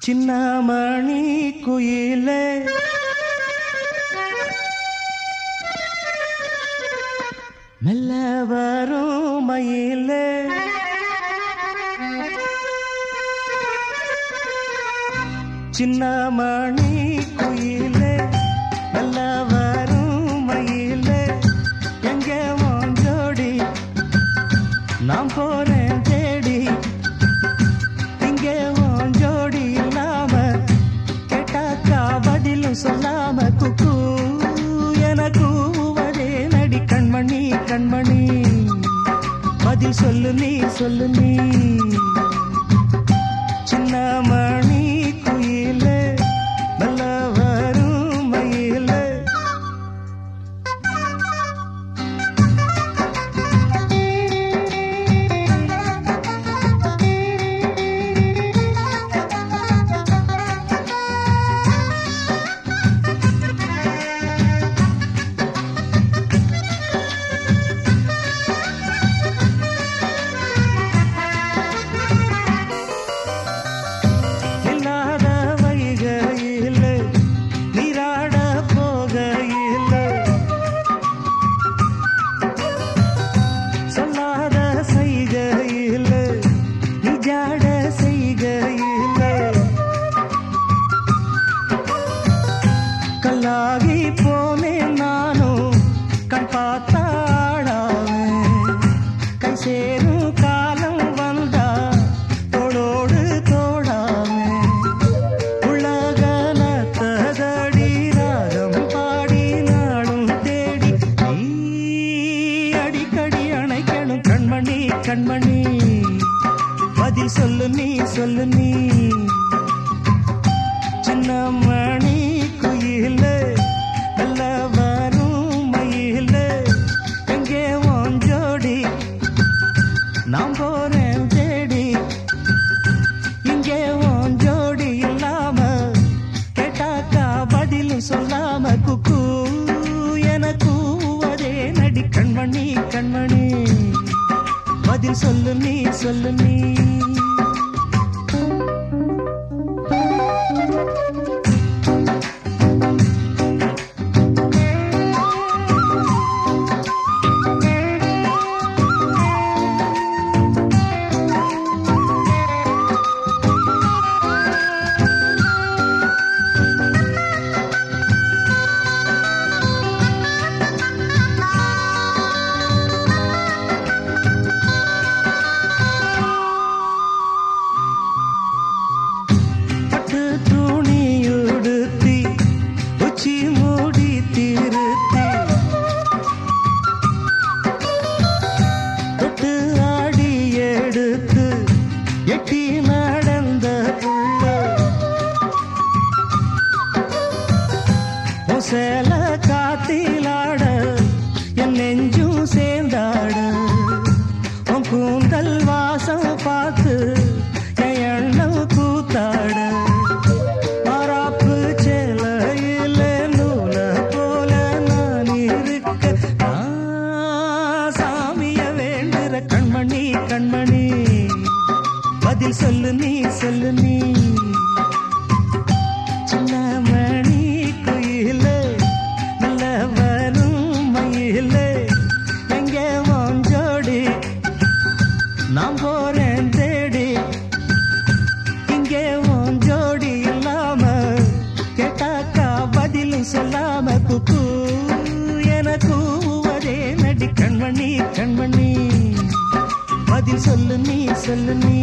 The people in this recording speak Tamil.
சின்னமணி குயிலே. மெல்ல வரும் மயிலே. சின்னமணி குயிலே. மெல்ல வரும் மயிலே. எங்கே உன் ஜோடி? நான் போறேன் தேடி. இங்கே கண்மணி. பதில் சொல்லு நீ சொல்லு நீ. ஆளாகி போனேன் நானும் கண் பார்த்தாடாவே கை சேரும் காலம் வந்தா தோடோடு தோடாமே உலகல தகடி ராகம் பாடி நாடும் தேடி அடிக்கடி அணைக்கணும் கண்மணி கண்மணி. பதில் சொல்லு நீ சொல்லு நீ. சின்ன சொல்லு நீ சொல்லு நீ சேல காத்திலாட என் நெஞ்சும் சேர்ந்தாட. உன் கூந்தல் வாசம் பார்த்து என் எண்ணம் கூத்தாட. கண்மணி கண்மணி. பதில் சொல்லு நீ சொல்லு நீ. சொல்லு